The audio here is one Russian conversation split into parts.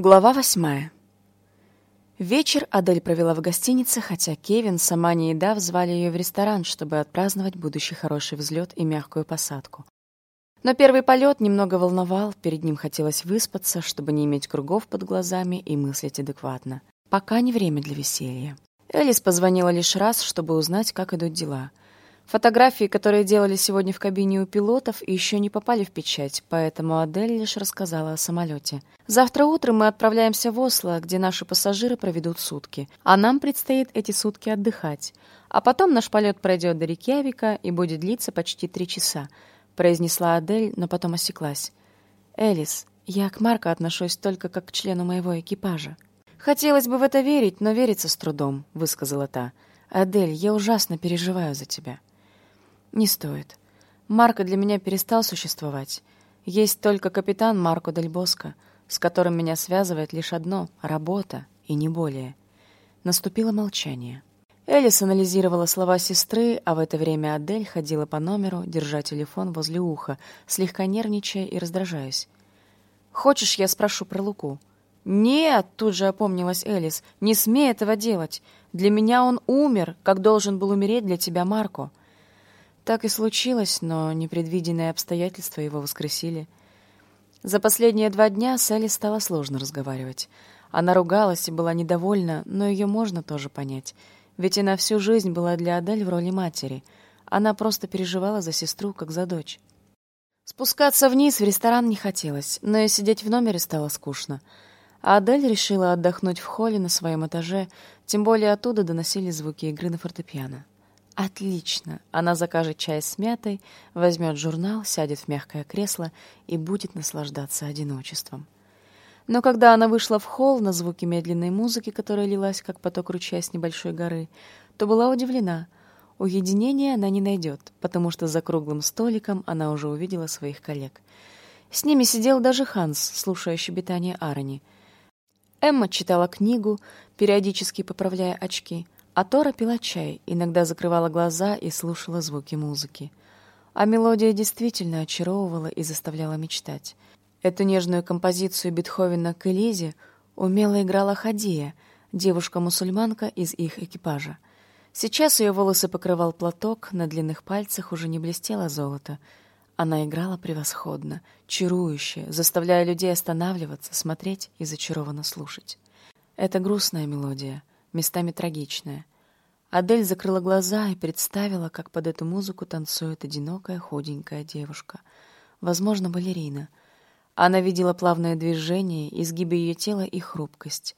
Глава восьмая. Вечер Адель провела в гостинице, хотя Кевин, сама не еда, звали ее в ресторан, чтобы отпраздновать будущий хороший взлет и мягкую посадку. Но первый полет немного волновал, перед ним хотелось выспаться, чтобы не иметь кругов под глазами и мыслить адекватно. Пока не время для веселья. Элис позвонила лишь раз, чтобы узнать, как идут дела. Фотографии, которые делали сегодня в кабине у пилотов, еще не попали в печать, поэтому Адель лишь рассказала о самолете. Завтра утром мы отправляемся в Осло, где наши пассажиры проведут сутки, а нам предстоит эти сутки отдыхать. А потом наш полет пройдет до Рикьявика и будет длиться почти три часа, произнесла Адель, но потом осеклась. Элис, я к Марко отношусь только как к члену моего экипажа. Хотелось бы в это верить, но верится с трудом, высказала та. Адель, я ужасно переживаю за тебя. Не стоит. Марко для меня перестал существовать. Есть только капитан Марко Дель Боско, с которым меня связывает лишь одно — работа, и не более. Наступило молчание. Элис анализировала слова сестры, а в это время Адель ходила по номеру, держа телефон возле уха, слегка нервничая и раздражаясь. «Хочешь, я спрошу про Луку?» «Нет!» — тут же опомнилась Элис. «Не смей этого делать! Для меня он умер, как должен был умереть для тебя Марко!» Так и случилось, но непредвиденные обстоятельства его воскресили. За последние два дня с Элли стало сложно разговаривать. Она ругалась и была недовольна, но ее можно тоже понять. Ведь она всю жизнь была для Адель в роли матери. Она просто переживала за сестру, как за дочь. Спускаться вниз в ресторан не хотелось, но и сидеть в номере стало скучно. А Адель решила отдохнуть в холле на своем этаже, тем более оттуда доносили звуки игры на фортепиано. Отлично. Она закажет чай с мятой, возьмет журнал, сядет в мягкое кресло и будет наслаждаться одиночеством. Но когда она вышла в холл на звуки медленной музыки, которая лилась, как поток ручья с небольшой горы, то была удивлена. Уединения она не найдет, потому что за круглым столиком она уже увидела своих коллег. С ними сидел даже Ханс, слушая щебетание Арони. Эмма читала книгу, периодически поправляя очки — а Тора пила чай, иногда закрывала глаза и слушала звуки музыки. А мелодия действительно очаровывала и заставляла мечтать. Эту нежную композицию Бетховена к Элизе умело играла Хадия, девушка-мусульманка из их экипажа. Сейчас ее волосы покрывал платок, на длинных пальцах уже не блестело золото. Она играла превосходно, чарующе, заставляя людей останавливаться, смотреть и зачарованно слушать. Это грустная мелодия — местами трагичная. Адель закрыла глаза и представила, как под эту музыку танцует одинокая худенькая девушка, возможно, балерина. Она видела плавное движение, изгибы ее тела и хрупкость.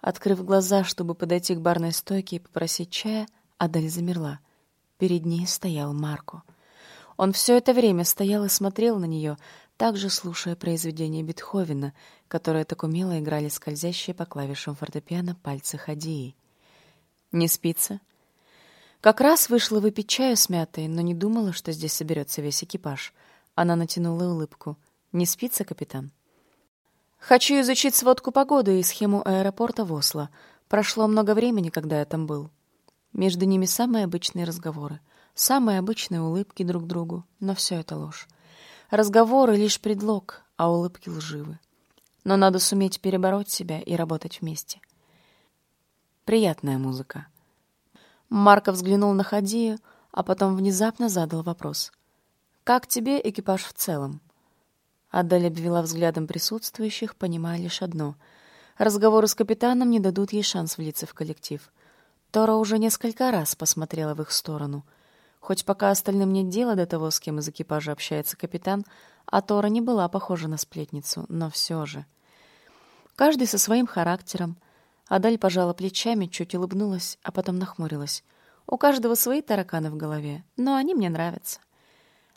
Открыв глаза, чтобы подойти к барной стойке и попросить чая, Адель замерла. Перед ней стоял Марко. Он все это время стоял и смотрел на нее, также слушая произведения Бетховена, которые так умело играли скользящие по клавишам фортепиано пальцы Хадии. «Не спится?» Как раз вышла выпить чаю с мятой, но не думала, что здесь соберется весь экипаж. Она натянула улыбку. «Не спится, капитан?» «Хочу изучить сводку погоды и схему аэропорта в Осло. Прошло много времени, когда я там был». Между ними самые обычные разговоры, самые обычные улыбки друг другу, но все это ложь. Разговоры — лишь предлог, а улыбки лживы. Но надо суметь перебороть себя и работать вместе. Приятная музыка. Марко взглянул на Хадию, а потом внезапно задал вопрос. «Как тебе экипаж в целом?» Адель обвела взглядом присутствующих, понимая лишь одно. Разговоры с капитаном не дадут ей шанс влиться в коллектив. Тора уже несколько раз посмотрела в их сторону — Хоть пока остальным нет дела до того, с кем из экипажа общается капитан, а Тора не была похожа на сплетницу, но все же. Каждый со своим характером. Адаль пожала плечами, чуть улыбнулась, а потом нахмурилась. У каждого свои тараканы в голове, но они мне нравятся.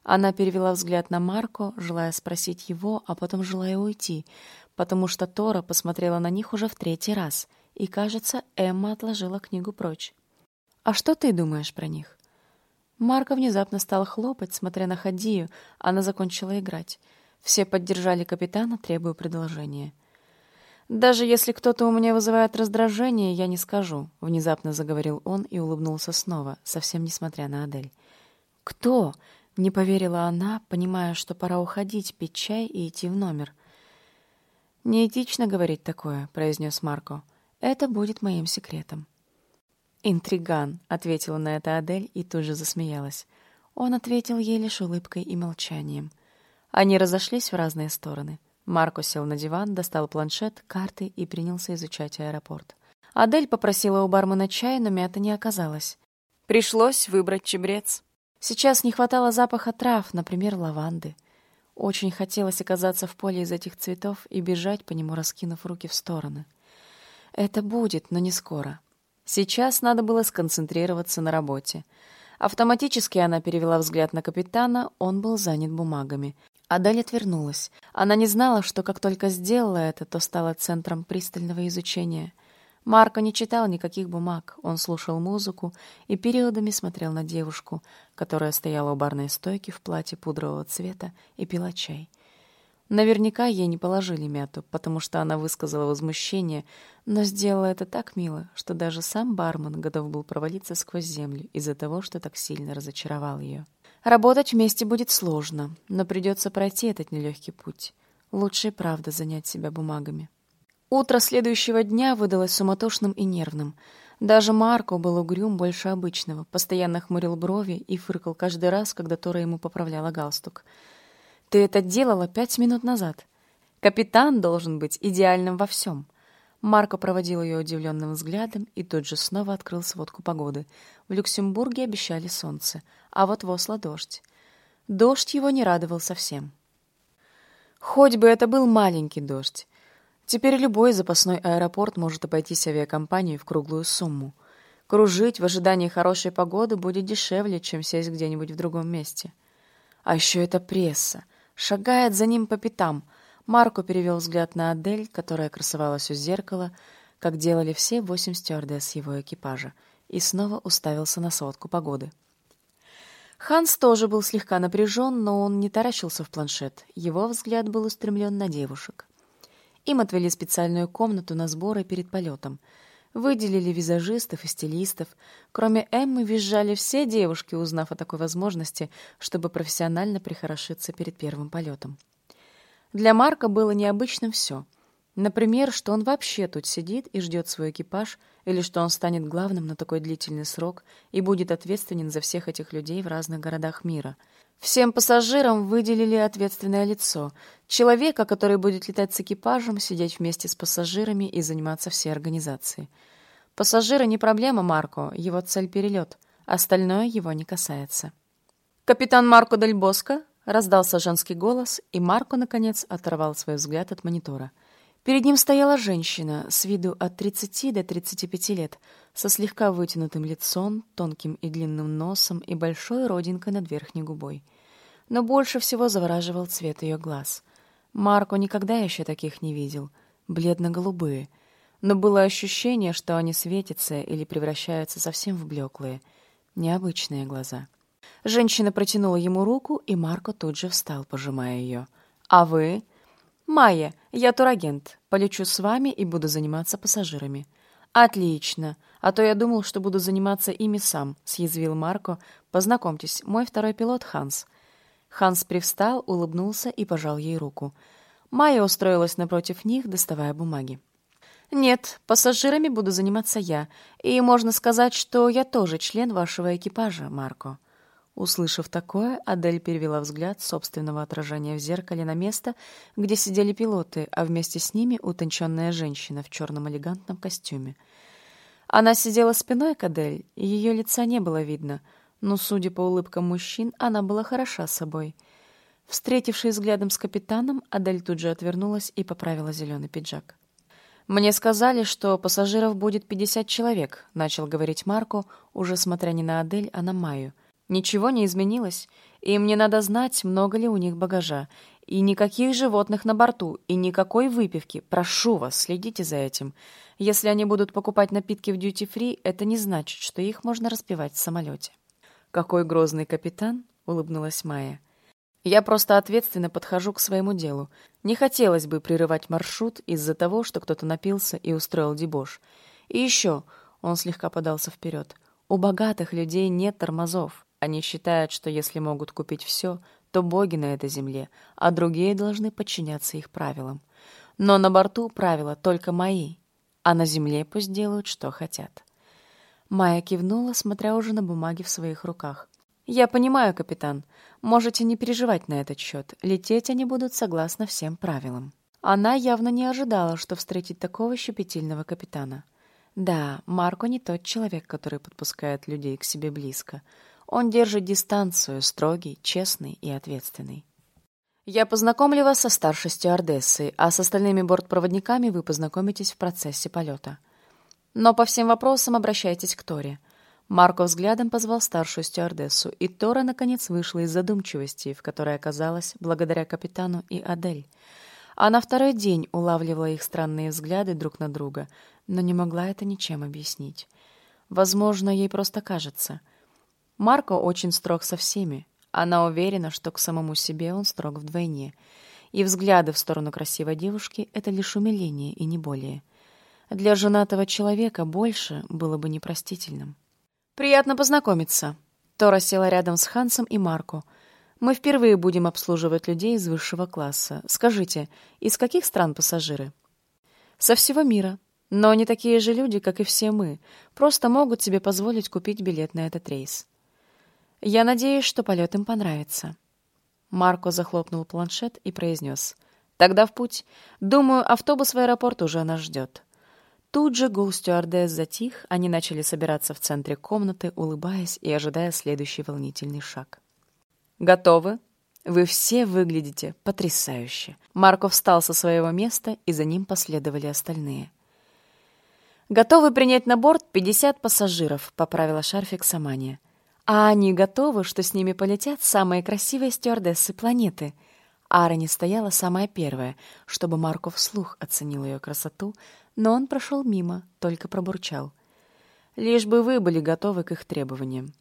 Она перевела взгляд на Марко, желая спросить его, а потом желая уйти, потому что Тора посмотрела на них уже в третий раз, и, кажется, Эмма отложила книгу прочь. «А что ты думаешь про них?» Марко внезапно стал хлопать, смотря на Хадию, она закончила играть. Все поддержали капитана, требуя продолжения. «Даже если кто-то у меня вызывает раздражение, я не скажу», — внезапно заговорил он и улыбнулся снова, совсем несмотря на Адель. «Кто?» — не поверила она, понимая, что пора уходить, пить чай и идти в номер. «Неэтично говорить такое», — произнес Марко. «Это будет моим секретом». «Интриган», — ответила на это Адель и тут же засмеялась. Он ответил ей лишь улыбкой и молчанием. Они разошлись в разные стороны. Марко сел на диван, достал планшет, карты и принялся изучать аэропорт. Адель попросила у бармена чая, но мята не оказалось. Пришлось выбрать чебрец. Сейчас не хватало запаха трав, например, лаванды. Очень хотелось оказаться в поле из этих цветов и бежать по нему, раскинув руки в стороны. Это будет, но не скоро. Сейчас надо было сконцентрироваться на работе. Автоматически она перевела взгляд на капитана, он был занят бумагами. Адель отвернулась. Она не знала, что как только сделала это, то стала центром пристального изучения. Марко не читал никаких бумаг, он слушал музыку и периодами смотрел на девушку, которая стояла у барной стойки в платье пудрового цвета и пила чай. Наверняка ей не положили мяту, потому что она высказала возмущение, но сделала это так мило, что даже сам бармен готов был провалиться сквозь землю из-за того, что так сильно разочаровал ее. Работать вместе будет сложно, но придется пройти этот нелегкий путь. Лучше и правда занять себя бумагами. Утро следующего дня выдалось суматошным и нервным. Даже Марко был угрюм больше обычного, постоянно хмурил брови и фыркал каждый раз, когда Тора ему поправляла галстук — ты это делала пять минут назад. Капитан должен быть идеальным во всем. Марко проводил ее удивленным взглядом и тут же снова открыл сводку погоды. В Люксембурге обещали солнце, а вот в Осло дождь. Дождь его не радовал совсем. Хоть бы это был маленький дождь. Теперь любой запасной аэропорт может обойтись авиакомпанией в круглую сумму. Кружить в ожидании хорошей погоды будет дешевле, чем сесть где-нибудь в другом месте. А еще это пресса — Шагает за ним по пятам. Марко перевел взгляд на Адель, которая красовалась у зеркала, как делали все восемь стюардесс его экипажа, и снова уставился на сводку погоды. Ханс тоже был слегка напряжен, но он не таращился в планшет. Его взгляд был устремлен на девушек. Им отвели специальную комнату на сборы перед полетом — Выделили визажистов и стилистов. Кроме Эммы визжали все девушки, узнав о такой возможности, чтобы профессионально прихорошиться перед первым полетом. Для Марка было необычным все. Например, что он вообще тут сидит и ждет свой экипаж, или что он станет главным на такой длительный срок и будет ответственен за всех этих людей в разных городах мира — Всем пассажирам выделили ответственное лицо, человека, который будет летать с экипажем, сидеть вместе с пассажирами и заниматься всей организацией. Пассажиры не проблема Марко, его цель — перелет, остальное его не касается. «Капитан Марко Дель Боско!» — раздался женский голос, и Марко, наконец, оторвал свой взгляд от монитора — Перед ним стояла женщина, с виду от 30 до 35 лет, со слегка вытянутым лицом, тонким и длинным носом и большой родинкой над верхней губой. Но больше всего завораживал цвет ее глаз. Марко никогда еще таких не видел, бледно-голубые, но было ощущение, что они светятся или превращаются совсем в блеклые, необычные глаза. Женщина протянула ему руку, и Марко тут же встал, пожимая ее. «А вы?» «Майя, я турагент. Полечу с вами и буду заниматься пассажирами». «Отлично. А то я думал, что буду заниматься ими сам», — съязвил Марко. «Познакомьтесь, мой второй пилот Ханс». Ханс привстал, улыбнулся и пожал ей руку. Майя устроилась напротив них, доставая бумаги. «Нет, пассажирами буду заниматься я, и можно сказать, что я тоже член вашего экипажа, Марко». Услышав такое, Адель перевела взгляд собственного отражения в зеркале на место, где сидели пилоты, а вместе с ними утонченная женщина в черном элегантном костюме. Она сидела спиной к Адель, и ее лица не было видно, но, судя по улыбкам мужчин, она была хороша собой. Встретившись взглядом с капитаном, Адель тут же отвернулась и поправила зеленый пиджак. «Мне сказали, что пассажиров будет 50 человек», — начал говорить Марко, уже смотря не на Адель, а на Майю — Ничего не изменилось, и мне надо знать, много ли у них багажа, и никаких животных на борту, и никакой выпивки. Прошу вас, следите за этим. Если они будут покупать напитки в дьюти-фри, это не значит, что их можно распивать в самолете. «Какой грозный капитан!» — улыбнулась Майя. «Я просто ответственно подхожу к своему делу. Не хотелось бы прерывать маршрут из-за того, что кто-то напился и устроил дебош. И еще...» — он слегка подался вперед. «У богатых людей нет тормозов. Они считают, что если могут купить все, то боги на этой земле, а другие должны подчиняться их правилам. Но на борту правила только мои, а на земле пусть делают, что хотят. Майя кивнула, смотря уже на бумаги в своих руках. «Я понимаю, капитан. Можете не переживать на этот счет. Лететь они будут согласно всем правилам». Она явно не ожидала, что встретит такого щепетильного капитана. Да, Марко не тот человек, который подпускает людей к себе близко. Он держит дистанцию, строгий, честный и ответственный. Я познакомлю вас со старшей стюардессой, а с остальными бортпроводниками вы познакомитесь в процессе полета. Но по всем вопросам обращайтесь к Торе. Марко взглядом позвал старшую стюардессу, и Тора, наконец, вышла из задумчивости, в которой оказалась благодаря капитану и Адель. А на второй день улавливала их странные взгляды друг на друга, но не могла это ничем объяснить. Возможно, ей просто кажется. Марко очень строг со всеми. Она уверена, что к самому себе он строг вдвойне. И взгляды в сторону красивой девушки — это лишь умиление и не более. Для женатого человека больше было бы непростительным. «Приятно познакомиться». Тора села рядом с Хансом и Марко — мы впервые будем обслуживать людей из высшего класса. Скажите, из каких стран пассажиры? Со всего мира. Но они такие же люди, как и все мы. Просто могут себе позволить купить билет на этот рейс. Я надеюсь, что полет им понравится. Марко захлопнул планшет и произнес. Тогда в путь. Думаю, автобус в аэропорт уже нас ждет. Тут же гул стюардесс затих, они начали собираться в центре комнаты, улыбаясь и ожидая следующий волнительный шаг. Готовы? Вы все выглядите потрясающе. Марков встал со своего места, и за ним последовали остальные. Готовы принять на борт 50 пассажиров, поправила шарфик Самания. А они готовы, что с ними полетят самые красивые стюардессы планеты. Ара не стояла самая первая, чтобы Марков вслух оценил ее красоту, но он прошел мимо, только пробурчал. Лишь бы вы были готовы к их требованиям.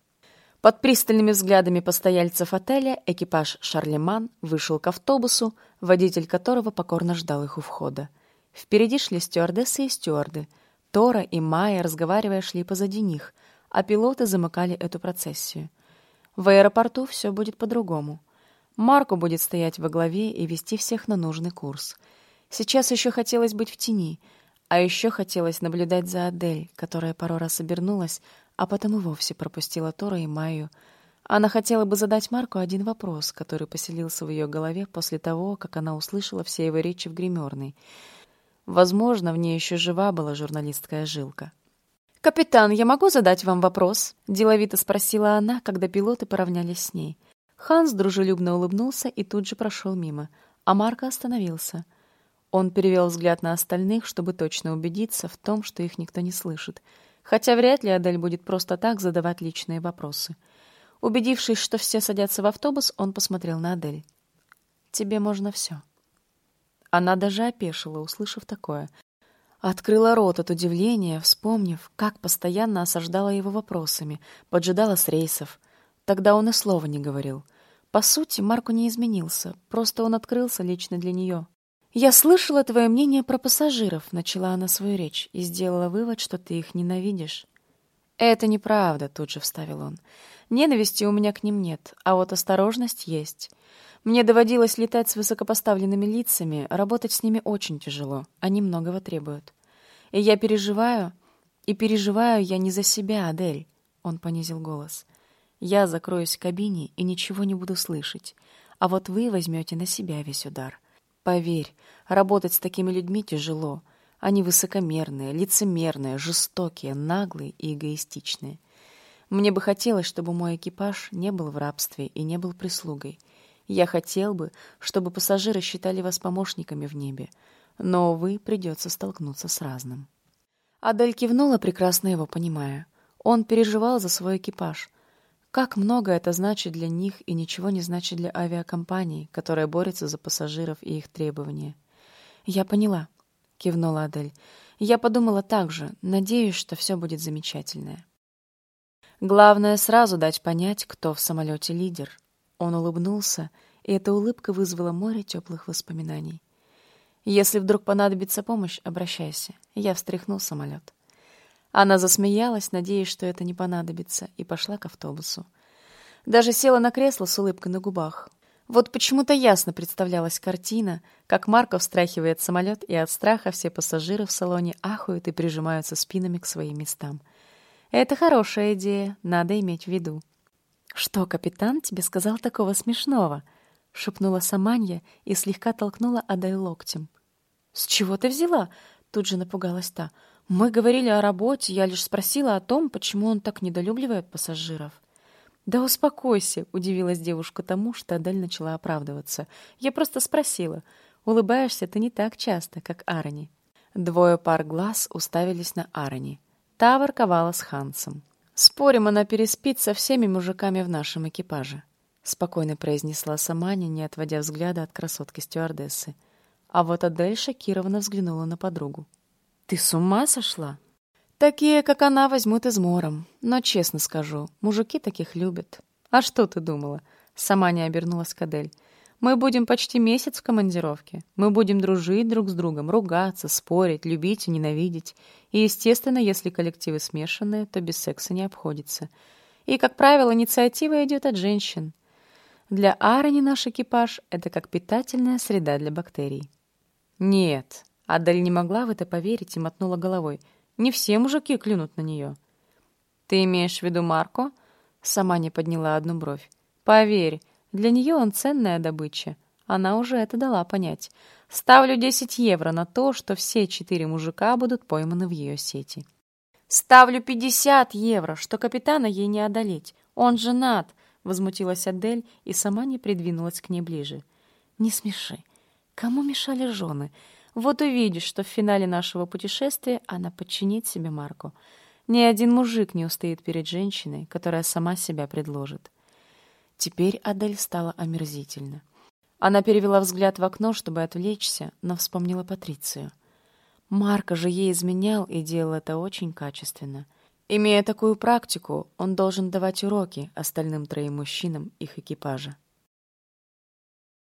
Под пристальными взглядами постояльцев отеля экипаж «Шарлеман» вышел к автобусу, водитель которого покорно ждал их у входа. Впереди шли стюардессы и стюарды. Тора и Майя, разговаривая, шли позади них, а пилоты замыкали эту процессию. В аэропорту все будет по-другому. Марко будет стоять во главе и вести всех на нужный курс. Сейчас еще хотелось быть в тени, а еще хотелось наблюдать за Адель, которая пару раз обернулась, а потом и вовсе пропустила Тора и Майю. Она хотела бы задать Марку один вопрос, который поселился в ее голове после того, как она услышала все его речи в гримерной. Возможно, в ней еще жива была журналистская жилка. «Капитан, я могу задать вам вопрос?» — деловито спросила она, когда пилоты поравнялись с ней. Ханс дружелюбно улыбнулся и тут же прошел мимо, а Марко остановился. Он перевел взгляд на остальных, чтобы точно убедиться в том, что их никто не слышит — хотя вряд ли Адель будет просто так задавать личные вопросы. Убедившись, что все садятся в автобус, он посмотрел на Адель. «Тебе можно все». Она даже опешила, услышав такое. Открыла рот от удивления, вспомнив, как постоянно осаждала его вопросами, поджидала с рейсов. Тогда он и слова не говорил. По сути, Марку не изменился, просто он открылся лично для нее. «Я слышала твое мнение про пассажиров», — начала она свою речь и сделала вывод, что ты их ненавидишь. «Это неправда», — тут же вставил он. «Ненависти у меня к ним нет, а вот осторожность есть. Мне доводилось летать с высокопоставленными лицами, работать с ними очень тяжело, они многого требуют. И я переживаю, и переживаю я не за себя, Адель», — он понизил голос. «Я закроюсь в кабине и ничего не буду слышать, а вот вы возьмете на себя весь удар». Поверь, работать с такими людьми тяжело. Они высокомерные, лицемерные, жестокие, наглые и эгоистичные. Мне бы хотелось, чтобы мой экипаж не был в рабстве и не был прислугой. Я хотел бы, чтобы пассажиры считали вас помощниками в небе, но, увы, придется столкнуться с разным. Адель кивнула, прекрасно его понимая. Он переживал за свой экипаж, как много это значит для них и ничего не значит для авиакомпаний, которая борется за пассажиров и их требования. «Я поняла», — кивнула Адель. «Я подумала так же. Надеюсь, что все будет замечательное». Главное сразу дать понять, кто в самолете лидер. Он улыбнулся, и эта улыбка вызвала море теплых воспоминаний. «Если вдруг понадобится помощь, обращайся. Я встряхнул самолет». Она засмеялась, надеясь, что это не понадобится, и пошла к автобусу. Даже села на кресло с улыбкой на губах. Вот почему-то ясно представлялась картина, как Марков встряхивает самолет, и от страха все пассажиры в салоне ахают и прижимаются спинами к своим местам. Это хорошая идея, надо иметь в виду. «Что, капитан тебе сказал такого смешного?» — шепнула Саманья и слегка толкнула Адай локтем. «С чего ты взяла?» — тут же напугалась та. «Мы говорили о работе, я лишь спросила о том, почему он так недолюбливает пассажиров». «Да успокойся», — удивилась девушка тому, что Адель начала оправдываться. «Я просто спросила. Улыбаешься ты не так часто, как Арони». Двое пар глаз уставились на Арони. Та ворковала с Хансом. «Спорим, она переспит со всеми мужиками в нашем экипаже», — спокойно произнесла Саманя, не отводя взгляда от красотки-стюардессы. А вот Адель шокированно взглянула на подругу. «Ты с ума сошла?» Такие, как она, возьмут измором. Но, честно скажу, мужики таких любят. А что ты думала? Сама не обернулась Кадель. Мы будем почти месяц в командировке. Мы будем дружить друг с другом, ругаться, спорить, любить и ненавидеть. И, естественно, если коллективы смешанные, то без секса не обходится. И, как правило, инициатива идет от женщин. Для Арони наш экипаж — это как питательная среда для бактерий. Нет, Адель не могла в это поверить и мотнула головой — не все мужики клюнут на нее. Ты имеешь в виду Марко? Сама не подняла одну бровь. Поверь, для нее он ценная добыча. Она уже это дала понять. Ставлю 10 евро на то, что все четыре мужика будут пойманы в ее сети. Ставлю 50 евро, что капитана ей не одолеть. Он женат, возмутилась Адель и сама не придвинулась к ней ближе. Не смеши. Кому мешали жены? Вот увидишь, что в финале нашего путешествия она подчинит себе Марку. Ни один мужик не устоит перед женщиной, которая сама себя предложит. Теперь Адель стала омерзительна. Она перевела взгляд в окно, чтобы отвлечься, но вспомнила Патрицию. Марка же ей изменял и делал это очень качественно. Имея такую практику, он должен давать уроки остальным троим мужчинам их экипажа.